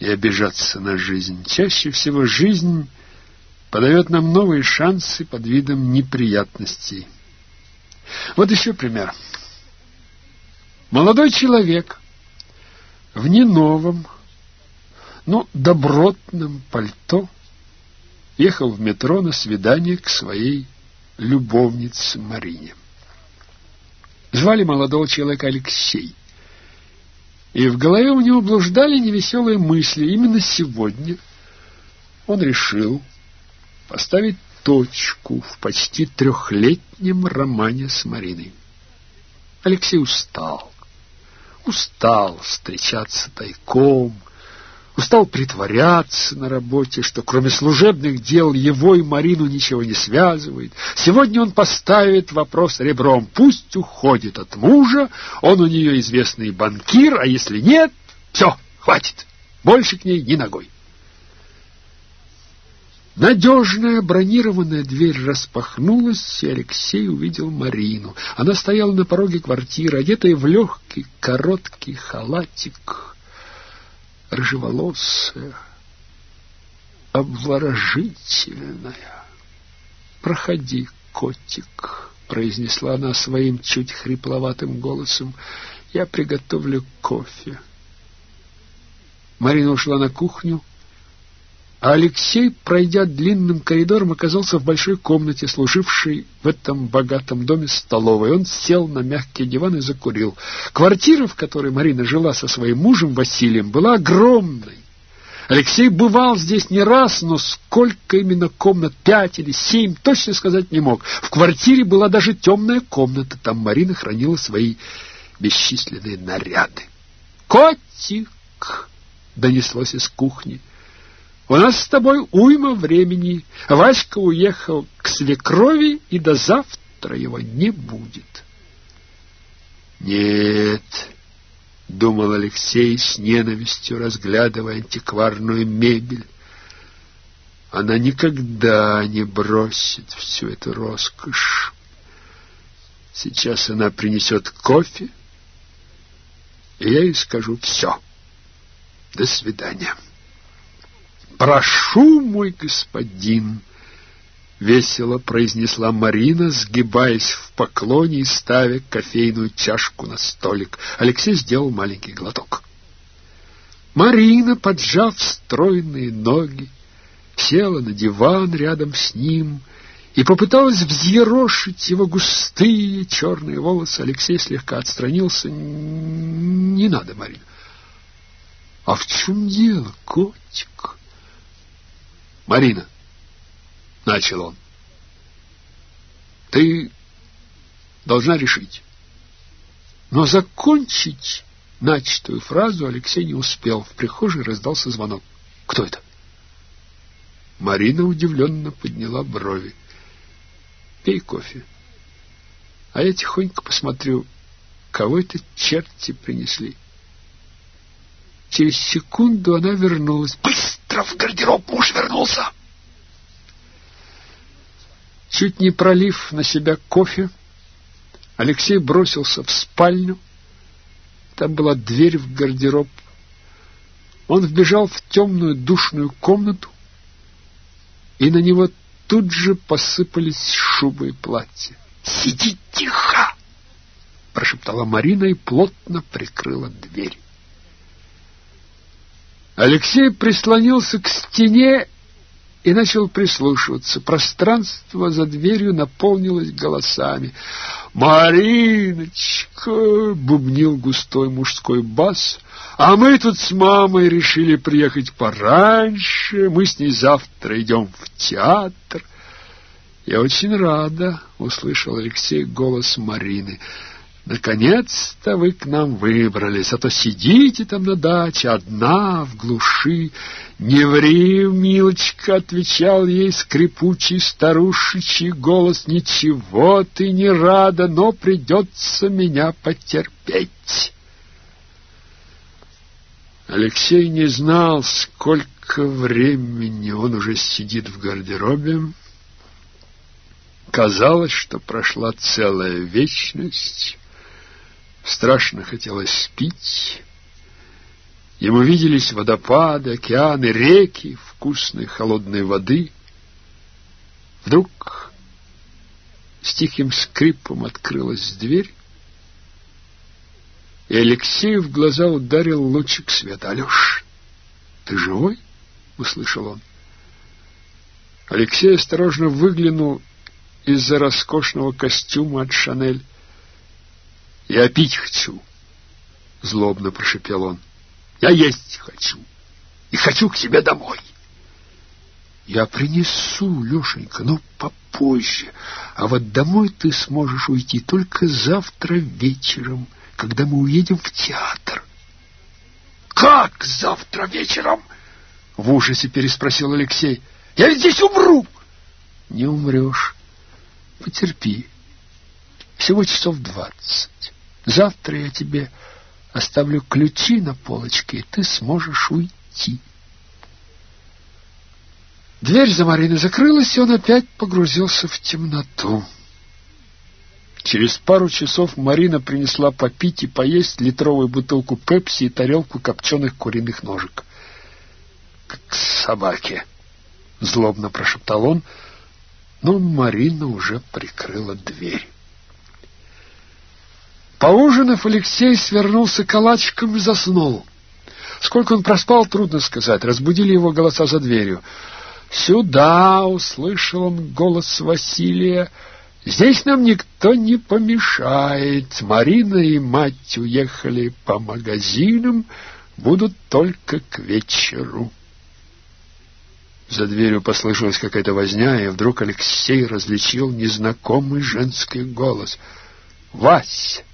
и обижаться на жизнь. Чаще всего жизнь подает нам новые шансы под видом неприятностей. Вот еще пример. Молодой человек в не новом, но добротном пальто ехал в метро на свидание к своей любовнице Марине. Звали молодого человека Алексей. И в голове у него блуждали невеселые мысли. Именно сегодня он решил поставить точку в почти трехлетнем романе с Мариной. Алексей устал. Устал встречаться тайком, устал притворяться на работе, что кроме служебных дел его и Марину ничего не связывает. Сегодня он поставит вопрос ребром. Пусть уходит от мужа, он у нее известный банкир, а если нет, все, хватит, больше к ней ни ногой. Надежная бронированная дверь распахнулась, и Алексей увидел Марину. Она стояла на пороге квартиры, одетая в легкий, короткий халатик, рыжеволосая, обворожительная. «Проходи, котик», — произнесла она своим чуть хрипловатым голосом. «Я приготовлю кофе». Марина ушла на кухню, а Алексей, пройдя длинным коридором, оказался в большой комнате, служившей в этом богатом доме столовой. Он сел на мягкий диван и закурил. Квартира, в которой Марина жила со своим мужем Василием, была огромной. Алексей бывал здесь не раз, но сколько именно комнат, пять или семь, точно сказать не мог. В квартире была даже темная комната, там Марина хранила свои бесчисленные наряды. «Котик!» — донеслось из кухни. У нас с тобой уйма времени. Васька уехал к свекрови, и до завтра его не будет. Нет, — думал Алексей с ненавистью, разглядывая антикварную мебель. Она никогда не бросит всю эту роскошь. Сейчас она принесет кофе, и я ей скажу все. До свидания. «Прошу, мой господин!» — весело произнесла Марина, сгибаясь в поклоне и ставя кофейную чашку на столик. Алексей сделал маленький глоток. Марина, поджав стройные ноги, села на диван рядом с ним и попыталась взъерошить его густые черные волосы. Алексей слегка отстранился. «Не надо, Марина». «А в чем дело, котик?» Марина, — начал он, — ты должна решить. Но закончить начатую фразу Алексей не успел. В прихожей раздался звонок. Кто это? Марина удивленно подняла брови. Пей кофе. А я тихонько посмотрю, кого это черти принесли. Через секунду она вернулась. Быстро в гардероб муж вернулся. Чуть не пролив на себя кофе, Алексей бросился в спальню. Там была дверь в гардероб. Он вбежал в темную душную комнату, и на него тут же посыпались шубы и платья. «Сиди тихо!» — прошептала Марина и плотно прикрыла дверь. Алексей прислонился к стене и начал прислушиваться. Пространство за дверью наполнилось голосами. «Мариночка!» — бубнил густой мужской бас. «А мы тут с мамой решили приехать пораньше. Мы с ней завтра идем в театр». «Я очень рада», — услышал Алексей голос Марины. Наконец-то вы к нам выбрались, а то сидите там на даче, одна, в глуши. Не ври, милочка, — отвечал ей скрипучий старушечий голос, — ничего ты не рада, но придется меня потерпеть. Алексей не знал, сколько времени он уже сидит в гардеробе. Казалось, что прошла целая вечность. Страшно хотелось пить. Ему виделись водопады, океаны, реки, вкусной холодной воды. Вдруг с тихим скрипом открылась дверь, и Алексею в глаза ударил лучик света. «Алеш, ты живой?» — услышал он. Алексей осторожно выглянул из-за роскошного костюма от Шанель. «Я пить хочу», — злобно прошепел он. «Я есть хочу, и хочу к тебе домой». «Я принесу, Лешенька, но попозже, а вот домой ты сможешь уйти только завтра вечером, когда мы уедем в театр». «Как завтра вечером?» — в ужасе переспросил Алексей. «Я здесь умру!» «Не умрешь. Потерпи. Всего часов двадцать». Завтра я тебе оставлю ключи на полочке, и ты сможешь уйти. Дверь за Мариной закрылась, и он опять погрузился в темноту. Через пару часов Марина принесла попить и поесть литровую бутылку пепси и тарелку копченых куриных ножек. «Как собаки!» — злобно прошептал он, но Марина уже прикрыла дверь. Поужинав, Алексей свернулся калачиком и заснул. Сколько он проспал, трудно сказать. Разбудили его голоса за дверью. «Сюда!» — услышал он голос Василия. «Здесь нам никто не помешает. Марина и мать уехали по магазинам, будут только к вечеру». За дверью послышалась какая-то возня, и вдруг Алексей различил незнакомый женский голос. «Вась!» —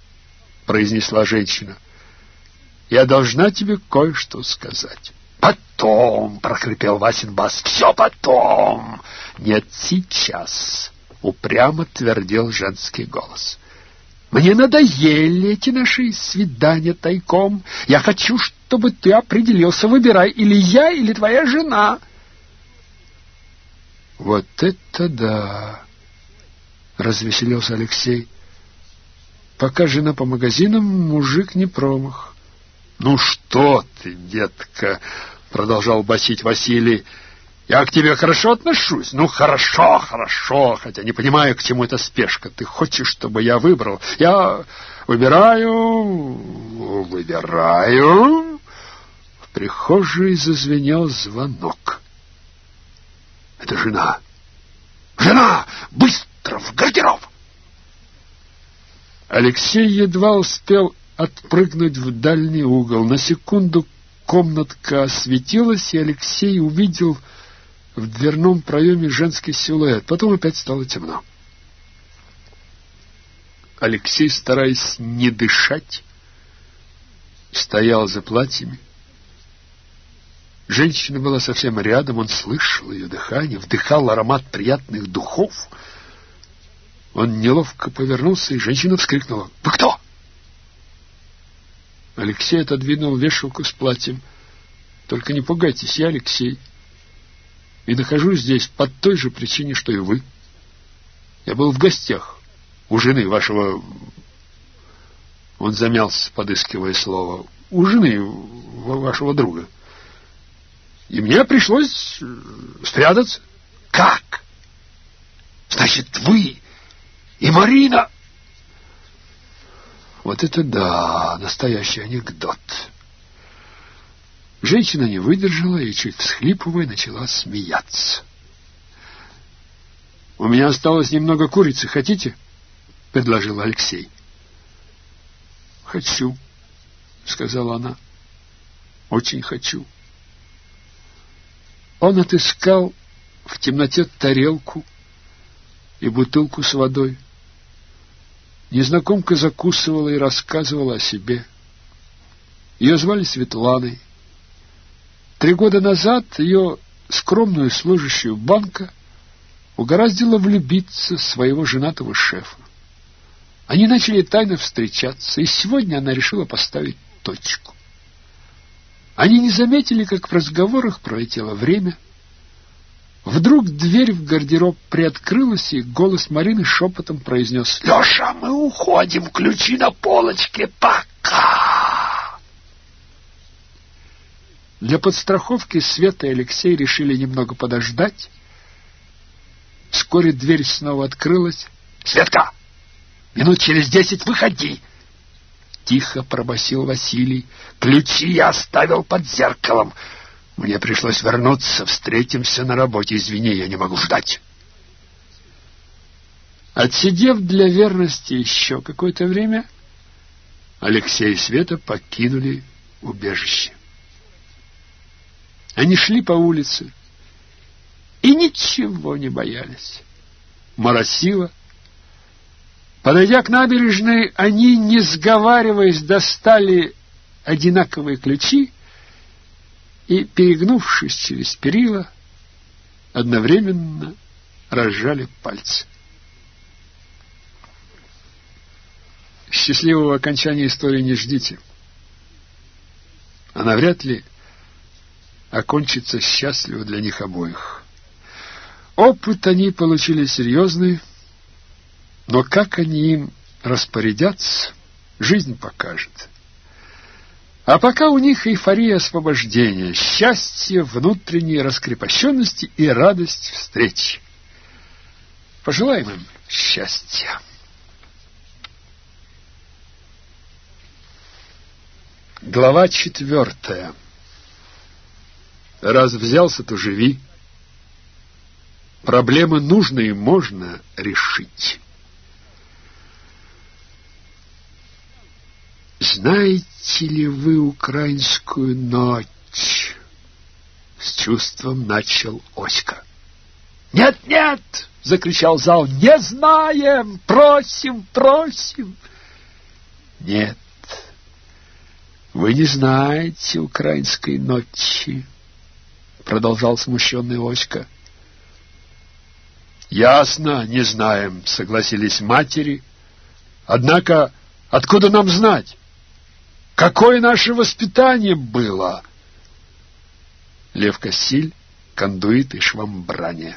произнесла женщина. «Я должна тебе кое-что сказать». «Потом!» — прохрипел Васин бас. «Все потом!» «Нет, сейчас!» — упрямо твердил женский голос. «Мне надоели эти наши свидания тайком. Я хочу, чтобы ты определился. Выбирай, или я, или твоя жена». «Вот это да!» — развеселился Алексей. Пока жена по магазинам, мужик не промах. — Ну что ты, детка, — продолжал басить Василий, — я к тебе хорошо отношусь. Ну, хорошо, хорошо, хотя не понимаю, к чему эта спешка. Ты хочешь, чтобы я выбрал? Я выбираю, выбираю. В прихожей зазвенел звонок. Это жена. Жена! Быстро в гардероб! Алексей едва успел отпрыгнуть в дальний угол. На секунду комнатка осветилась, и Алексей увидел в дверном проеме женский силуэт. Потом опять стало темно. Алексей, стараясь не дышать, стоял за платьями. Женщина была совсем рядом, он слышал ее дыхание, вдыхал аромат приятных духов — он неловко повернулся, и женщина вскрикнула. «Вы кто?» Алексей отодвинул вешалку с платьем. «Только не пугайтесь, я Алексей. И нахожусь здесь по той же причине, что и вы. Я был в гостях у жены вашего...» Он замялся, подыскивая слово. «У жены вашего друга. И мне пришлось спрятаться». «Как? Значит, вы и Марина... Вот это да, настоящий анекдот. Женщина не выдержала и, чуть всхлипывая, начала смеяться. «У меня осталось немного курицы. Хотите?» — предложил Алексей. «Хочу», — сказала она. «Очень хочу». Он отыскал в темноте тарелку и бутылку с водой. Незнакомка закусывала и рассказывала о себе. Ее звали Светланой. Три года назад ее скромную служащую банка угораздило влюбиться в своего женатого шефа. Они начали тайно встречаться, и сегодня она решила поставить точку. Они не заметили, как в разговорах пролетело время — Вдруг дверь в гардероб приоткрылась, и голос Марины шепотом произнес «Леша, мы уходим, ключи на полочке, пока!» Для подстраховки Света и Алексей решили немного подождать. Вскоре дверь снова открылась. «Светка, минут через десять выходи!» Тихо пробасил Василий. «Ключи я оставил под зеркалом. Мне пришлось вернуться. Встретимся на работе. Извини, я не могу ждать». Отсидев для верности еще какое-то время, Алексей и Света покинули убежище. Они шли по улице и ничего не боялись. Моросило. Подойдя к набережной, они, не сговариваясь, достали одинаковые ключи и, перегнувшись через перила, одновременно разжали пальцы. Счастливого окончания истории не ждите. Она вряд ли окончится счастливо для них обоих. Опыт они получили серьезный, но как они им распорядятся, жизнь покажет. А пока у них эйфория освобождения, счастье внутренней раскрепощенности и радость встречи. Пожелаем им счастья. Глава четвертая. Раз взялся, то живи. Проблемы нужно и можно решить. Знаете ли вы украинскую ночь? С чувством начал Оська. «Нет, нет!» — закричал зал. «Не знаем! Просим, просим!» «Нет, вы не знаете украинской ночи, продолжал смущенный Оська. Ясно, не знаем, согласились матери. Однако откуда нам знать? Какое наше воспитание было? Лев Кассиль, кондуит и швамбрание.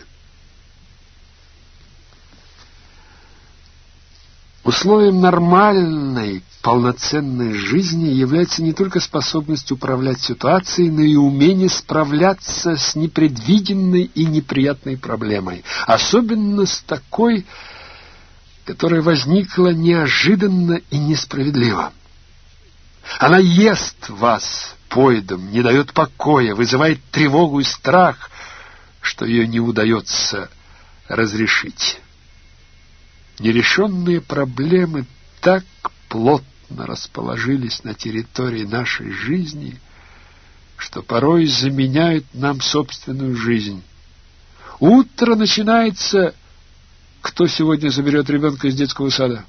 Условием нормальной, полноценной жизни является не только способность управлять ситуацией, но и умение справляться с непредвиденной и неприятной проблемой, особенно с такой, которая возникла неожиданно и несправедливо. Она ест вас поедом, не дает покоя, вызывает тревогу и страх, что ее не удается разрешить. Нерешенные проблемы так плотно расположились на территории нашей жизни, что порой заменяют нам собственную жизнь. Утро начинается... Кто сегодня заберет ребенка из детского сада?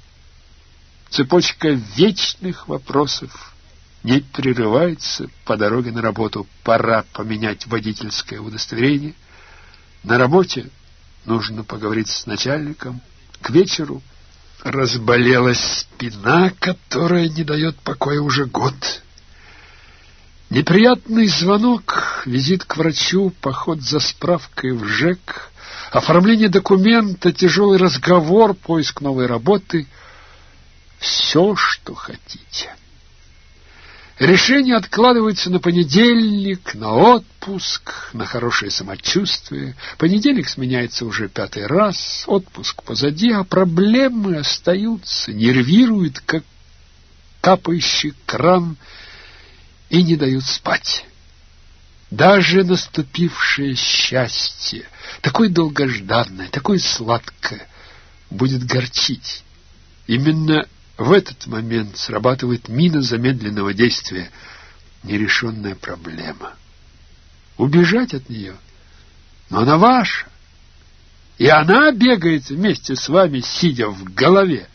Цепочка вечных вопросов не прерывается по дороге на работу. Пора поменять водительское удостоверение. На работе нужно поговорить с начальником. К вечеру разболелась спина, которая не дает покоя уже год. Неприятный звонок, визит к врачу, поход за справкой в ЖЭК, оформление документа, тяжелый разговор, поиск новой работы — все, что хотите. Решение откладывается на понедельник, на отпуск, на хорошее самочувствие. Понедельник сменяется уже пятый раз, отпуск позади, а проблемы остаются, нервируют, как капающий кран, и не дают спать. Даже наступившее счастье, такое долгожданное, такое сладкое, будет горчить. Именно в этот момент срабатывает мина замедленного действия, нерешенная проблема. Убежать от нее, но она ваша, и она бегает вместе с вами, сидя в голове.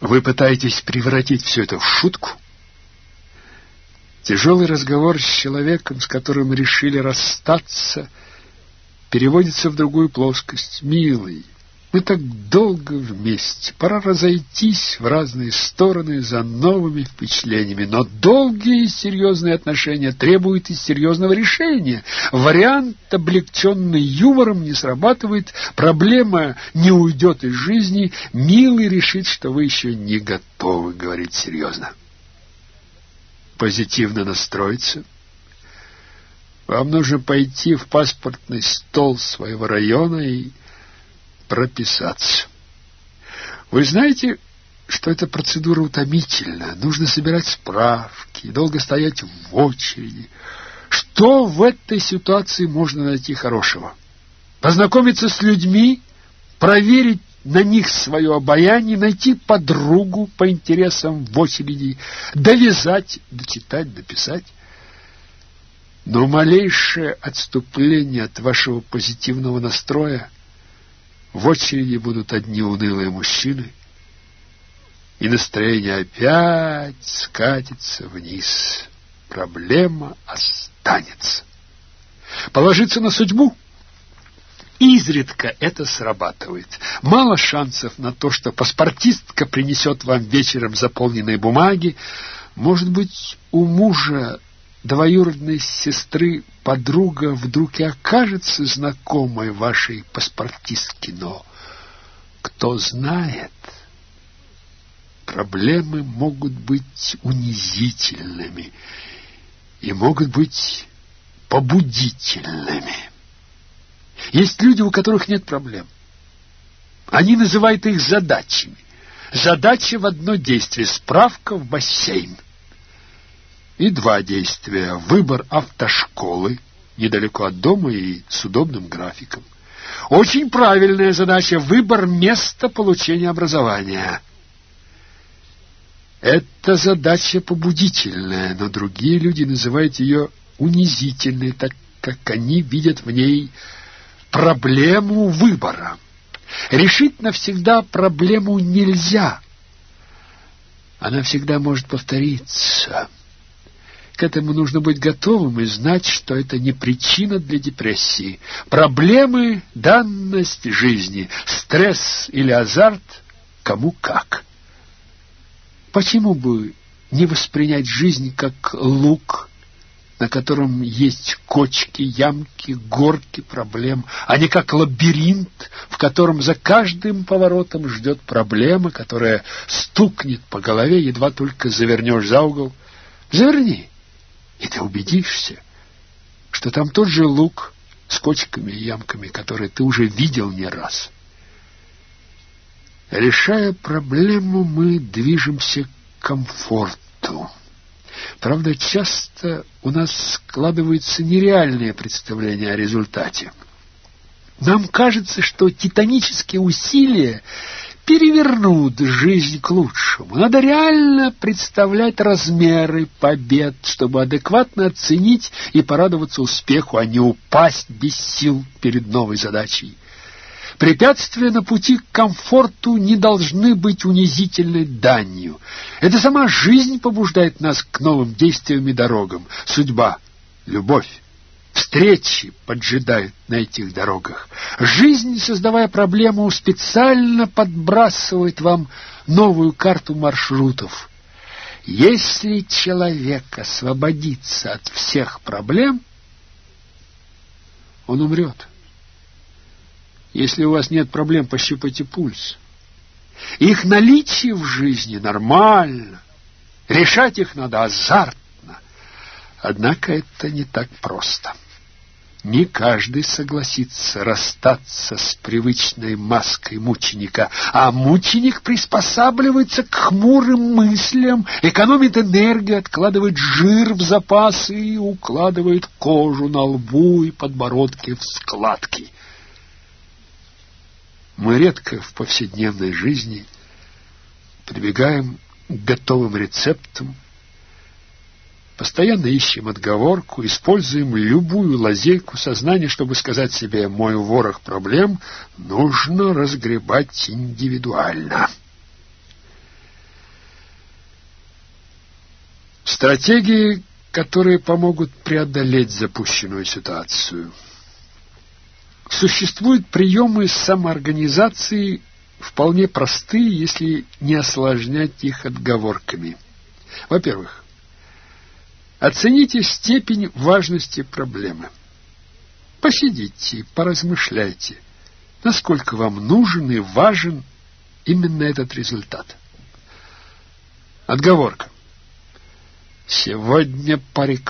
Вы пытаетесь превратить все это в шутку? Тяжелый разговор с человеком, с которым решили расстаться, переводится в другую плоскость. Милый, мы так долго вместе. Пора разойтись в разные стороны за новыми впечатлениями. Но долгие и серьезные отношения требуют и серьезного решения. Вариант, облегченный юмором, не срабатывает. Проблема не уйдет из жизни. Милый решит, что вы еще не готовы говорить серьезно. позитивно настроиться, вам нужно пойти в паспортный стол своего района и прописаться. Вы знаете, что эта процедура утомительна. Нужно собирать справки, долго стоять в очереди. Что в этой ситуации можно найти хорошего? Познакомиться с людьми, проверить на них свое обаяние, найти подругу по интересам в очереди, довязать, дочитать, дописать. Но малейшее отступление от вашего позитивного настроя в очереди будут одни унылые мужчины, и настроение опять скатится вниз. Проблема останется. Положиться на судьбу? Изредка это срабатывает. Мало шансов на то, что паспортистка принесет вам вечером заполненные бумаги. Может быть, у мужа двоюродной сестры подруга вдруг и окажется знакомой вашей паспортистки, но кто знает, проблемы могут быть унизительными и могут быть побудительными. Есть люди, у которых нет проблем. Они называют их задачами. Задача в одно действие — справка в бассейн и два действия. Выбор автошколы недалеко от дома и с удобным графиком. Очень правильная задача – выбор места получения образования. Это задача побудительная, но другие люди называют ее унизительной, так как они видят в ней проблему выбора. Решить навсегда проблему нельзя. Она всегда может повториться. К этому нужно быть готовым и знать, что это не причина для депрессии. Проблемы — данность жизни, стресс или азарт — кому как. Почему бы не воспринять жизнь как лук, на котором есть кочки, ямки, горки проблем, а не как лабиринт, в котором за каждым поворотом ждет проблема, которая стукнет по голове, едва только завернешь за угол. Заверни и ты убедишься, что там тот же лук с кочками и ямками, который ты уже видел не раз. Решая проблему, мы движемся к комфорту. Правда, часто у нас складывается нереальное представление о результате. Нам кажется, что титанические усилия перевернут жизнь к лучшему. Надо реально представлять размеры побед, чтобы адекватно оценить и порадоваться успеху, а не упасть без сил перед новой задачей. Препятствия на пути к комфорту не должны быть унизительной данью. Это сама жизнь побуждает нас к новым действиям и дорогам. Судьба, любовь, встречи поджидают на этих дорогах. Жизнь, создавая проблему, специально подбрасывает вам новую карту маршрутов. Если человек освободится от всех проблем, он умрет. Если у вас нет проблем, пощупайте пульс. Их наличие в жизни нормально. Решать их надо азартно. Однако это не так просто. Не каждый согласится расстаться с привычной маской мученика, а мученик приспосабливается к хмурым мыслям, экономит энергию, откладывает жир в запасы и укладывает кожу на лбу и подбородке в складки. Мы редко в повседневной жизни прибегаем к готовым рецептам, Постоянно ищем отговорку, используем любую лазейку сознания, чтобы сказать себе «мой ворох проблем нужно разгребать индивидуально». Стратегии, которые помогут преодолеть запущенную ситуацию. Существуют приемы самоорганизации вполне простые, если не осложнять их отговорками. Во-первых, Оцените степень важности проблемы. Посидите, поразмышляйте, насколько вам нужен и важен именно этот результат. Отговорка. Сегодня парик